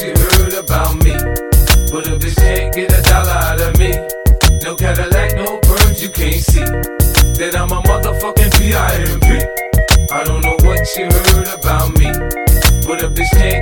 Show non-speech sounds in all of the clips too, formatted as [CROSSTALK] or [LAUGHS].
you heard about me. But a bitch can't get a dollar out of me. No Cadillac, no perms, you can't see. That I'm a motherfucking P.I.M.P. I don't know what she heard about me. But a bitch can't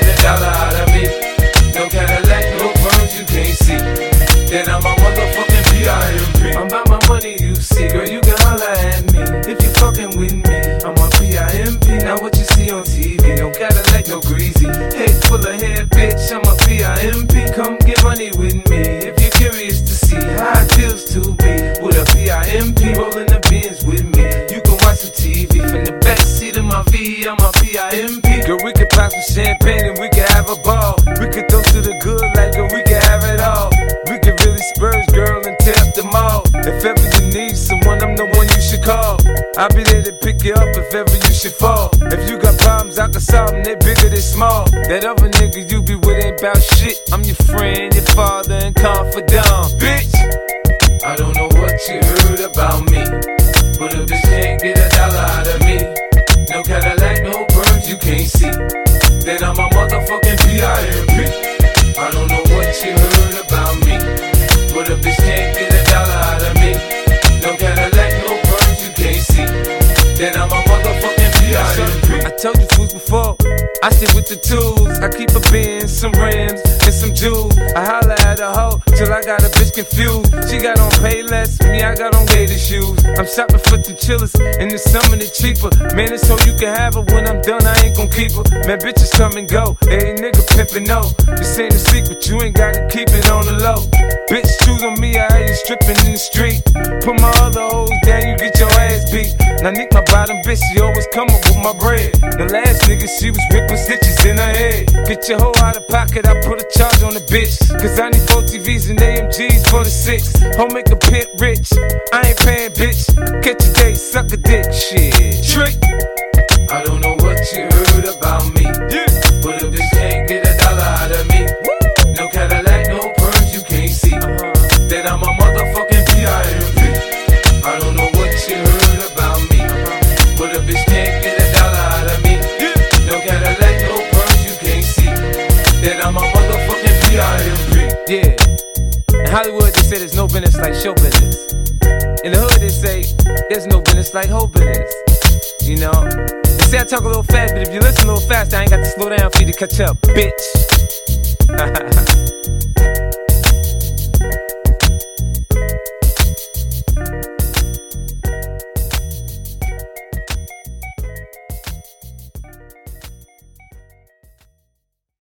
dollar out of me. No Cadillac, no perms, you can't see. Then I'm a motherfucking P.I.M.P. I'm about my money, you see. Girl, you can holler at me. If you fucking with me, I'm a P.I.M.P. Now what you see on TV, no Cadillac, no greasy. Head full of hair, bitch, I'm a P.I.M.P. Come get money with me. If you're curious to see how it feels to be with a P.I.M.P. rolling the bins with me. You can watch some TV from the back seat of my V, I'm a P.I.M.P. Girl, we could pop some champagne if ever you should fall. If you got problems, I can solve them, they bigger than small. That other nigga you be with ain't about shit. I'm your friend, your father, and confidant, bitch. I don't know what you heard about me, but a bitch can't get a told you fools before, I sit with the tools. I keep a bin, some rims, and some jewels. I holla at a hoe till I got a bitch confused. She got on pay less, me, I got on gator shoes. I'm shopping for some chillers, and the summer cheaper. Man, it's so you can have her when I'm done, I ain't her. Man, bitches come and go, every nigga pimpin' no. This ain't a secret, you ain't gotta keep it on the low. Bitch, choose on me, I ain't you stripping in the street. Put my other hoes down, you get your ass beat. Now, Nick, my bottom bitch, she always come up with my bread. The last nigga, she was whipping stitches in her head. Get your hoe out of pocket, I put a charge on the bitch. Cause I need four TVs and AMGs for the six. Home make a pimp rich. I ain't paying, bitch. Catch a date, suck a dick, shit. Trick. I don't know what you heard hood, they say there's no business like whole business. You know? They say I talk a little fast, but if you listen a little fast, I ain't got to slow down for you to catch up, bitch. [LAUGHS]